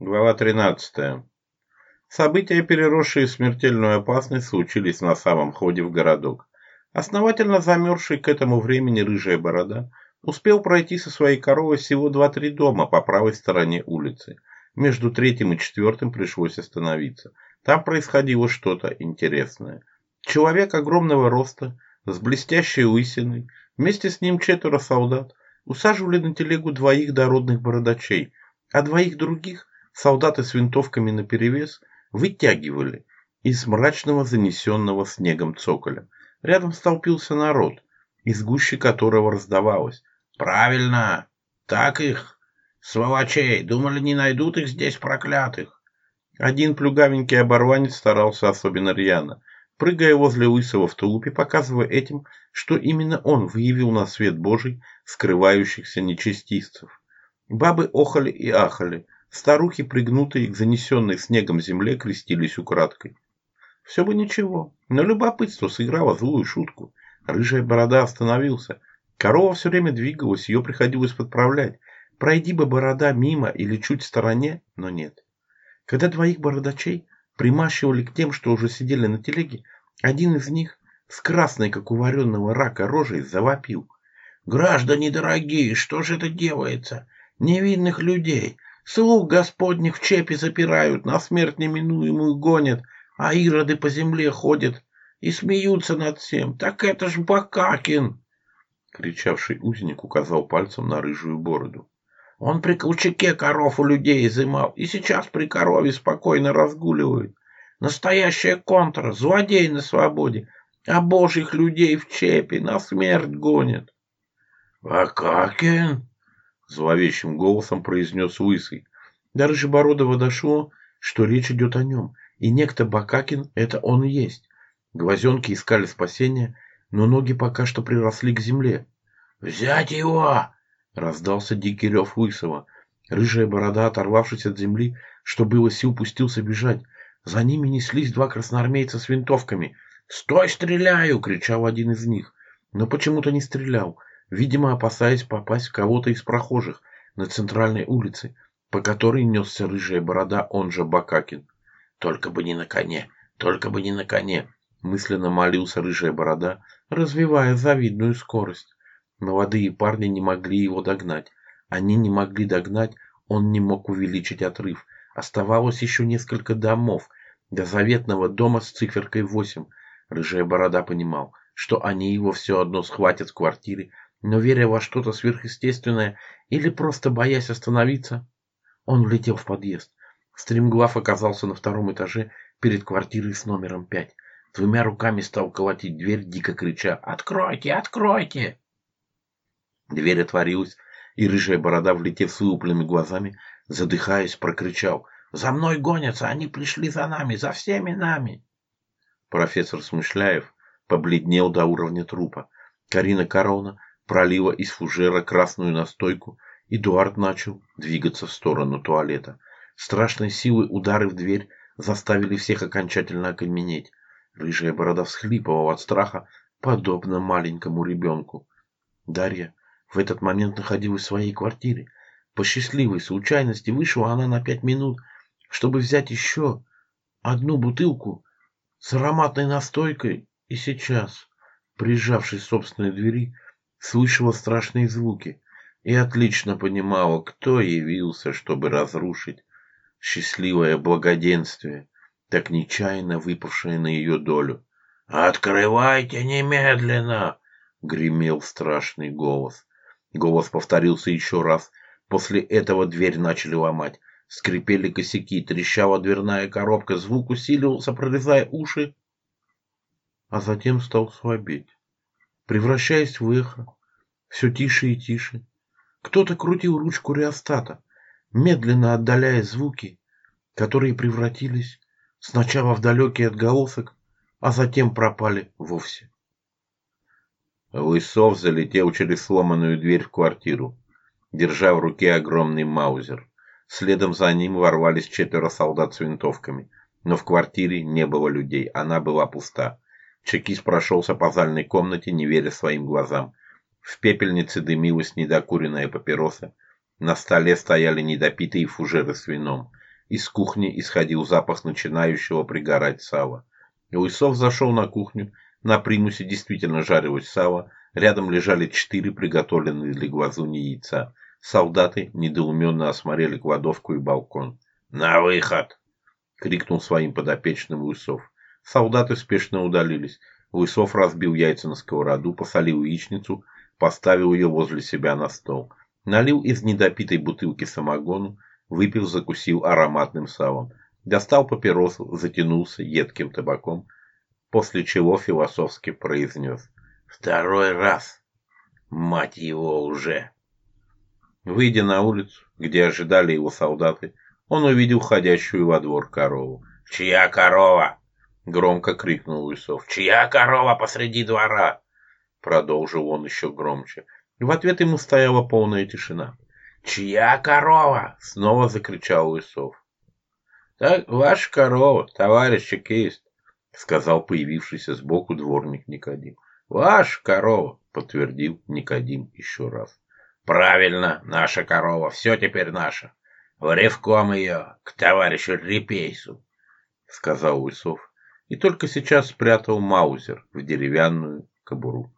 Глава 13. События, переросшие в смертельную опасность, случились на самом ходе в городок. Основательно замерзший к этому времени рыжая борода успел пройти со своей коровой всего 2-3 дома по правой стороне улицы. Между третьим и четвертым пришлось остановиться. Там происходило что-то интересное. Человек огромного роста, с блестящей лысиной, вместе с ним четверо солдат, усаживали на телегу двоих дородных бородачей, а двоих других солдаты с винтовками наперевес вытягивали из мрачного занесенного снегом цоколя. Рядом столпился народ, из гущи которого раздавалось. «Правильно! Так их! Сволочей! Думали, не найдут их здесь проклятых!» Один плюгавенький оборванец старался особенно рьяно, прыгая возле Лысого в тулупе, показывая этим, что именно он выявил на свет Божий скрывающихся нечестивцев. Бабы охали и ахали – Старухи, пригнутые к занесенной снегом земле, крестились украдкой. Все бы ничего, но любопытство сыграло злую шутку. Рыжая борода остановился. Корова все время двигалась, ее приходилось подправлять. Пройди бы борода мимо или чуть в стороне, но нет. Когда двоих бородачей примащивали к тем, что уже сидели на телеге, один из них с красной, как у вареного рака, рожей завопил. «Граждане дорогие, что же это делается? Невинных людей!» Слуг Господних в чепи запирают, на смерть неминуемую гонят, а ироды по земле ходят и смеются над всем. Так это ж Бакакин!» Кричавший узник указал пальцем на рыжую бороду. «Он при Колчаке коров у людей изымал, и сейчас при корове спокойно разгуливает. Настоящая контра, злодей на свободе, а божьих людей в чепи на смерть гонит». «Бакакин!» – зловещим голосом произнес Лысый. До Рыжебородова дошло, что речь идет о нем, и некто Бакакин – это он и есть. Глазенки искали спасения, но ноги пока что приросли к земле. «Взять его!» – раздался дикий рев Лысого. Рыжая борода, оторвавшись от земли, что было сил, пустился бежать. За ними неслись два красноармейца с винтовками. «Стой, стреляю!» – кричал один из них. Но почему-то не стрелял, видимо опасаясь попасть в кого-то из прохожих на центральной улице, по которой несся рыжая борода, он же Бакакин. «Только бы не на коне! Только бы не на коне!» мысленно молился рыжая борода, развивая завидную скорость. Молодые парни не могли его догнать. Они не могли догнать, он не мог увеличить отрыв. Оставалось еще несколько домов, до заветного дома с циферкой 8. Рыжая борода понимал, что они его все одно схватят в квартире, но веря во что-то сверхъестественное или просто боясь остановиться, он влетел в подъезд. Стремглав оказался на втором этаже перед квартирой с номером пять. Двумя руками стал колотить дверь, дико крича «Откройте! Откройте!». Дверь отворилась, и рыжая борода, влетев с вылупленными глазами, задыхаясь, прокричал «За мной гонятся! Они пришли за нами! За всеми нами!». Профессор Смышляев побледнел до уровня трупа. Карина Корона пролила из фужера красную настойку, Эдуард начал двигаться в сторону туалета. Страшной силой удары в дверь заставили всех окончательно окаменеть. Рыжая борода всхлипывала от страха, подобно маленькому ребенку. Дарья в этот момент находилась в своей квартире. По счастливой случайности вышла она на пять минут, чтобы взять еще одну бутылку с ароматной настойкой, и сейчас, прижавшись к собственной двери, слышала страшные звуки и отлично понимала, кто явился, чтобы разрушить счастливое благоденствие, так нечаянно выпавшее на ее долю. «Открывайте немедленно!» — гремел страшный голос. Голос повторился еще раз. После этого дверь начали ломать. Скрипели косяки, трещала дверная коробка, звук усилился, прорезая уши, а затем стал слабеть, превращаясь в эхо. Все тише и тише. Кто-то крутил ручку реостата, медленно отдаляя звуки, которые превратились сначала в далекий отголосок, а затем пропали вовсе. Лысов залетел через сломанную дверь в квартиру, держа в руке огромный маузер. Следом за ним ворвались четверо солдат с винтовками, но в квартире не было людей, она была пуста. Чекист прошелся по зальной комнате, не веря своим глазам – в пепельнице дымилась недокуренная папироса. На столе стояли недопитые фужеры с вином. Из кухни исходил запах начинающего пригорать сала. Лысов зашел на кухню. На примусе действительно жарилось сало. Рядом лежали четыре приготовленные для глазуни яйца. Солдаты недоуменно осмотрели кладовку и балкон. «На выход!» — крикнул своим подопечным Лысов. Солдаты спешно удалились. Лысов разбил яйца на сковороду, посолил яичницу — поставил ее возле себя на стол. Налил из недопитой бутылки самогону, выпил, закусил ароматным салом. Достал папиросу, затянулся едким табаком, после чего философски произнес. «Второй раз! Мать его уже!» Выйдя на улицу, где ожидали его солдаты, он увидел ходящую во двор корову. «Чья корова?» — громко крикнул Лысов. «Чья корова посреди двора?» продолжил он еще громче. В ответ ему стояла полная тишина. «Чья корова?» — снова закричал Лысов. «Так, ваша корова, товарищ чекист», — сказал появившийся сбоку дворник Никодим. «Ваша корова», — подтвердил Никодим еще раз. «Правильно, наша корова, все теперь наша. Ревком ее к товарищу Репейсу», — сказал Лысов. И только сейчас спрятал Маузер в деревянную кобуру.